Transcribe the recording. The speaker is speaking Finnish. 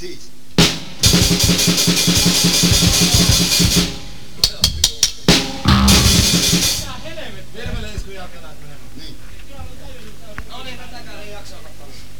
Precis. Tervelee, kun jatketaan. Niin. Joo, mutta ei ole mitään. No niin, mä tämän kanssa jaksaa katsomaan.